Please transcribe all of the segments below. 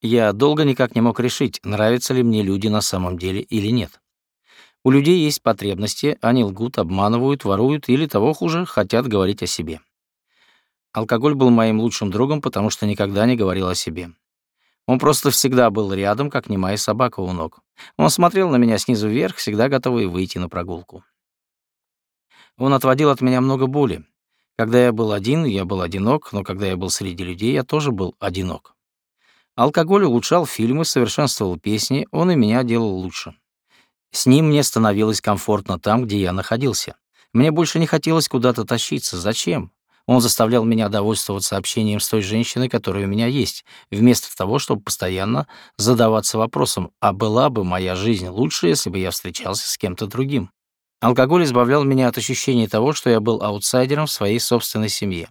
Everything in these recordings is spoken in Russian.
Я долго никак не мог решить, нравятся ли мне люди на самом деле или нет. У людей есть потребности, они лгут, обманывают, воруют или, того хуже, хотят говорить о себе. Алкоголь был моим лучшим другом, потому что никогда не говорил о себе. Он просто всегда был рядом, как немая собака у ног. Он смотрел на меня снизу вверх, всегда готовый выйти на прогулку. Он отводил от меня много боли. Когда я был один, я был одинок, но когда я был среди людей, я тоже был одинок. Алкоголь улучшал фильмы, совершенствовал песни, он и меня делал лучше. С ним мне становилось комфортно там, где я находился. Мне больше не хотелось куда-то тащиться. Зачем? Он заставлял меня довольствоваться общением с той женщиной, которая у меня есть, вместо того, чтобы постоянно задаваться вопросом, а была бы моя жизнь лучше, если бы я встречался с кем-то другим. Алкоголь избавлял меня от ощущения того, что я был аутсайдером в своей собственной семье.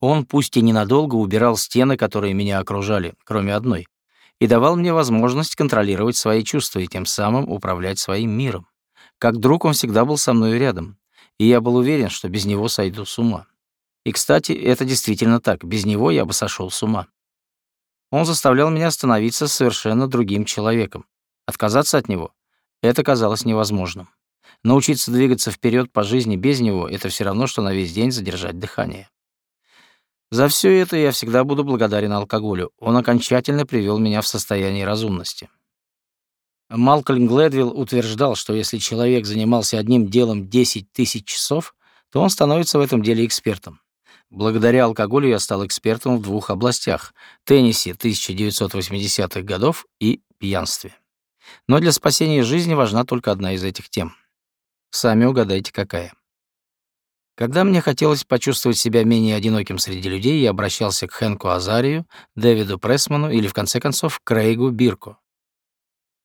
Он, пусть и ненадолго, убирал стены, которые меня окружали, кроме одной и давал мне возможность контролировать свои чувства и тем самым управлять своим миром. Как друг он всегда был со мной рядом, и я был уверен, что без него сойду с ума. И, кстати, это действительно так, без него я бы сошел с ума. Он заставлял меня становиться совершенно другим человеком. Отказаться от него — это казалось невозможным. Научиться двигаться вперед по жизни без него — это все равно, что на весь день задержать дыхание. За все это я всегда буду благодарен алкоголю. Он окончательно привел меня в состояние разумности. Малкольм Глэдвилл утверждал, что если человек занимался одним делом 10 тысяч часов, то он становится в этом деле экспертом. Благодаря алкоголю я стал экспертом в двух областях — теннисе 1980-х годов и пьянстве. Но для спасения жизни важна только одна из этих тем. Сами угадайте, какая. Когда мне хотелось почувствовать себя менее одиноким среди людей, я обращался к Хэнку Азарию, Дэвиду Прессману или, в конце концов, к Крейгу Бирку.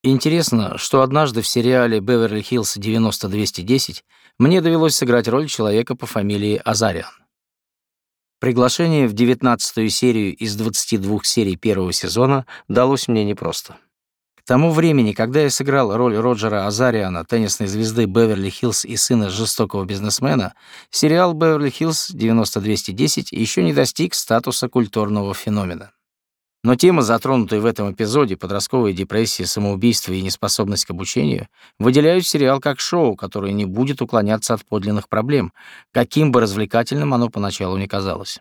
Интересно, что однажды в сериале «Беверли-Хиллз 90-210» мне довелось сыграть роль человека по фамилии Азариан. Приглашение в 19-ю серию из 22 серий первого сезона далось мне непросто. К тому времени, когда я сыграл роль Роджера Азариана, теннисной звезды Беверли-Хиллз и сына жестокого бизнесмена, сериал «Беверли-Хиллз 90-210» еще не достиг статуса культурного феномена. Но темы, затронутые в этом эпизоде, подростковая депрессия, самоубийство и неспособность к обучению, выделяют сериал как шоу, которое не будет уклоняться от подлинных проблем, каким бы развлекательным оно поначалу ни казалось.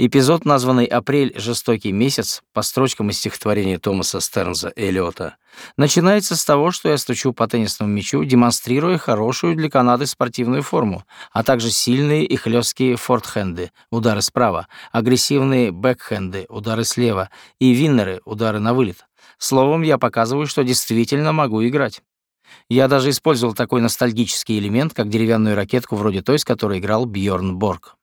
Эпизод, названный «Апрель. Жестокий месяц» по строчкам из стихотворения Томаса Стернза Эллиота, начинается с того, что я стучу по теннисному мячу, демонстрируя хорошую для Канады спортивную форму, а также сильные и хлесткие фортхенды, удары справа, агрессивные бэкхенды, удары слева и виннеры, удары на вылет. Словом, я показываю, что действительно могу играть. Я даже использовал такой ностальгический элемент, как деревянную ракетку вроде той, с которой играл Бьорн Борг.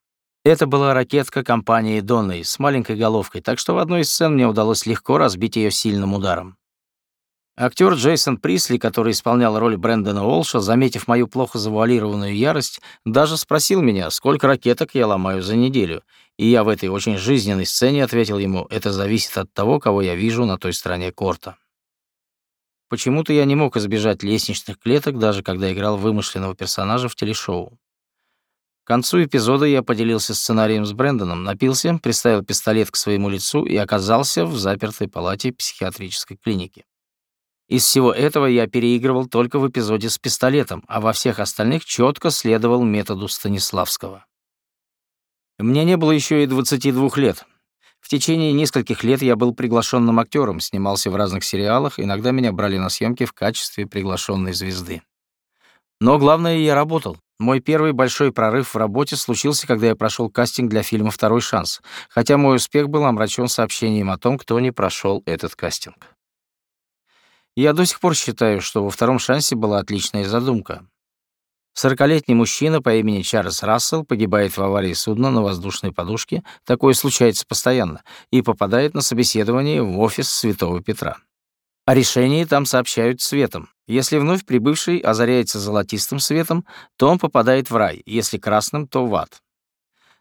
Это была ракетка компании Донной с маленькой головкой, так что в одной из сцен мне удалось легко разбить ее сильным ударом. Актер Джейсон Присли, который исполнял роль Брэндона Олша, заметив мою плохо завуалированную ярость, даже спросил меня, сколько ракеток я ломаю за неделю. И я в этой очень жизненной сцене ответил ему, это зависит от того, кого я вижу на той стороне корта. Почему-то я не мог избежать лестничных клеток, даже когда играл вымышленного персонажа в телешоу. К концу эпизода я поделился сценарием с Брэндоном, напился, приставил пистолет к своему лицу и оказался в запертой палате психиатрической клиники. Из всего этого я переигрывал только в эпизоде с пистолетом, а во всех остальных четко следовал методу Станиславского. Мне не было еще и 22 лет. В течение нескольких лет я был приглашенным актером, снимался в разных сериалах, иногда меня брали на съемки в качестве приглашенной звезды. Но главное, я работал. Мой первый большой прорыв в работе случился, когда я прошел кастинг для фильма «Второй шанс», хотя мой успех был омрачен сообщением о том, кто не прошел этот кастинг. Я до сих пор считаю, что во «Втором шансе» была отличная задумка. Сорокалетний мужчина по имени Чарльз Рассел погибает в аварии судна на воздушной подушке, такое случается постоянно, и попадает на собеседование в офис Святого Петра. О решении там сообщают светом. Если вновь прибывший озаряется золотистым светом, то он попадает в рай, если красным, то в ад.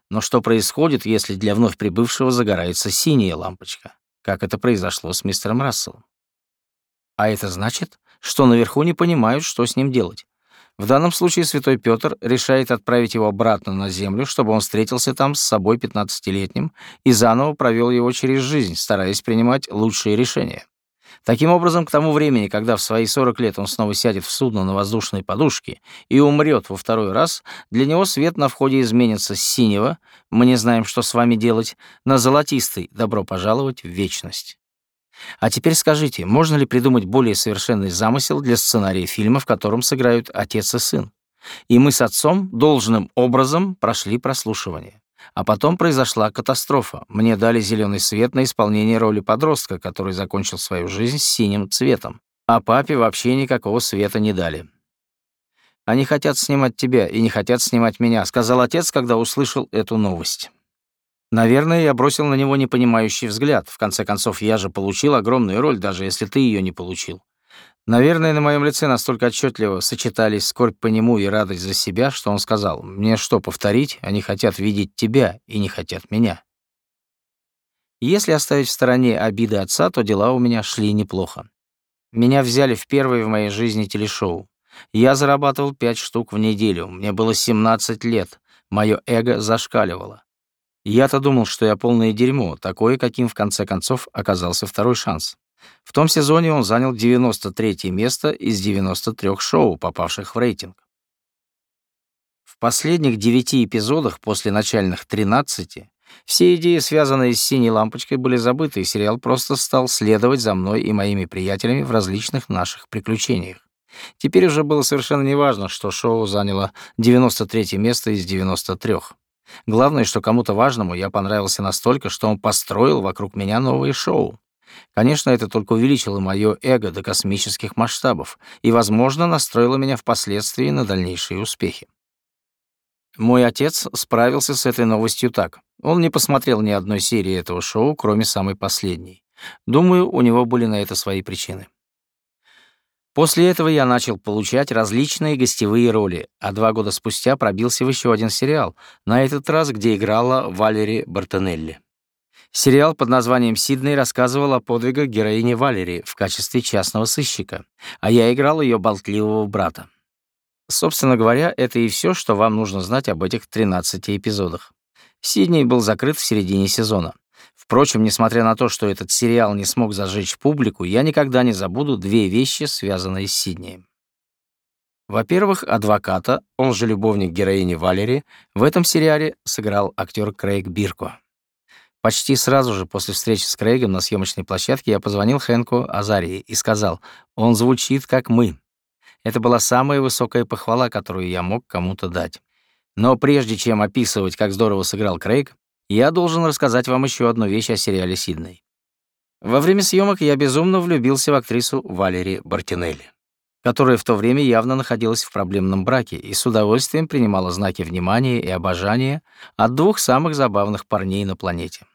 Но что происходит, если для вновь прибывшего загорается синяя лампочка, как это произошло с мистером Расселом? А это значит, что наверху не понимают, что с ним делать. В данном случае святой Петр решает отправить его обратно на землю, чтобы он встретился там с собой 15-летним и заново провел его через жизнь, стараясь принимать лучшие решения. Таким образом, к тому времени, когда в свои 40 лет он снова сядет в судно на воздушной подушке и умрет во второй раз, для него свет на входе изменится с синего «мы не знаем, что с вами делать» на золотистый «добро пожаловать в вечность». А теперь скажите, можно ли придумать более совершенный замысел для сценария фильма, в котором сыграют отец и сын? И мы с отцом должным образом прошли прослушивание. А потом произошла катастрофа. Мне дали зеленый свет на исполнение роли подростка, который закончил свою жизнь синим цветом. А папе вообще никакого света не дали. «Они хотят снимать тебя и не хотят снимать меня», — сказал отец, когда услышал эту новость. Наверное, я бросил на него непонимающий взгляд. В конце концов, я же получил огромную роль, даже если ты ее не получил. Наверное, на моем лице настолько отчетливо сочетались скорбь по нему и радость за себя, что он сказал, «Мне что, повторить? Они хотят видеть тебя и не хотят меня». Если оставить в стороне обиды отца, то дела у меня шли неплохо. Меня взяли в первое в моей жизни телешоу. Я зарабатывал пять штук в неделю, мне было 17 лет, мое эго зашкаливало. Я-то думал, что я полное дерьмо, такое, каким в конце концов оказался второй шанс. В том сезоне он занял 93 место из 93 шоу, попавших в рейтинг. В последних девяти эпизодах после начальных 13 все идеи, связанные с «Синей лампочкой», были забыты, и сериал просто стал следовать за мной и моими приятелями в различных наших приключениях. Теперь уже было совершенно неважно, что шоу заняло 93 место из 93. Главное, что кому-то важному я понравился настолько, что он построил вокруг меня новые шоу. Конечно, это только увеличило мое эго до космических масштабов и, возможно, настроило меня впоследствии на дальнейшие успехи. Мой отец справился с этой новостью так. Он не посмотрел ни одной серии этого шоу, кроме самой последней. Думаю, у него были на это свои причины. После этого я начал получать различные гостевые роли, а два года спустя пробился в еще один сериал, на этот раз, где играла Валери Бартонелли. Сериал под названием «Сидней» рассказывал о подвигах героини Валери в качестве частного сыщика, а я играл ее болтливого брата. Собственно говоря, это и все, что вам нужно знать об этих 13 эпизодах. Сидней был закрыт в середине сезона. Впрочем, несмотря на то, что этот сериал не смог зажечь публику, я никогда не забуду две вещи, связанные с Сиднеем. Во-первых, адвоката, он же любовник героини Валери, в этом сериале сыграл актер Крейг Бирко. Почти сразу же после встречи с Крейгом на съемочной площадке я позвонил Хэнку Азарии и сказал, он звучит как мы. Это была самая высокая похвала, которую я мог кому-то дать. Но прежде чем описывать, как здорово сыграл Крейг, я должен рассказать вам еще одну вещь о сериале «Сидней». Во время съемок я безумно влюбился в актрису Валери Бартинелли, которая в то время явно находилась в проблемном браке и с удовольствием принимала знаки внимания и обожания от двух самых забавных парней на планете.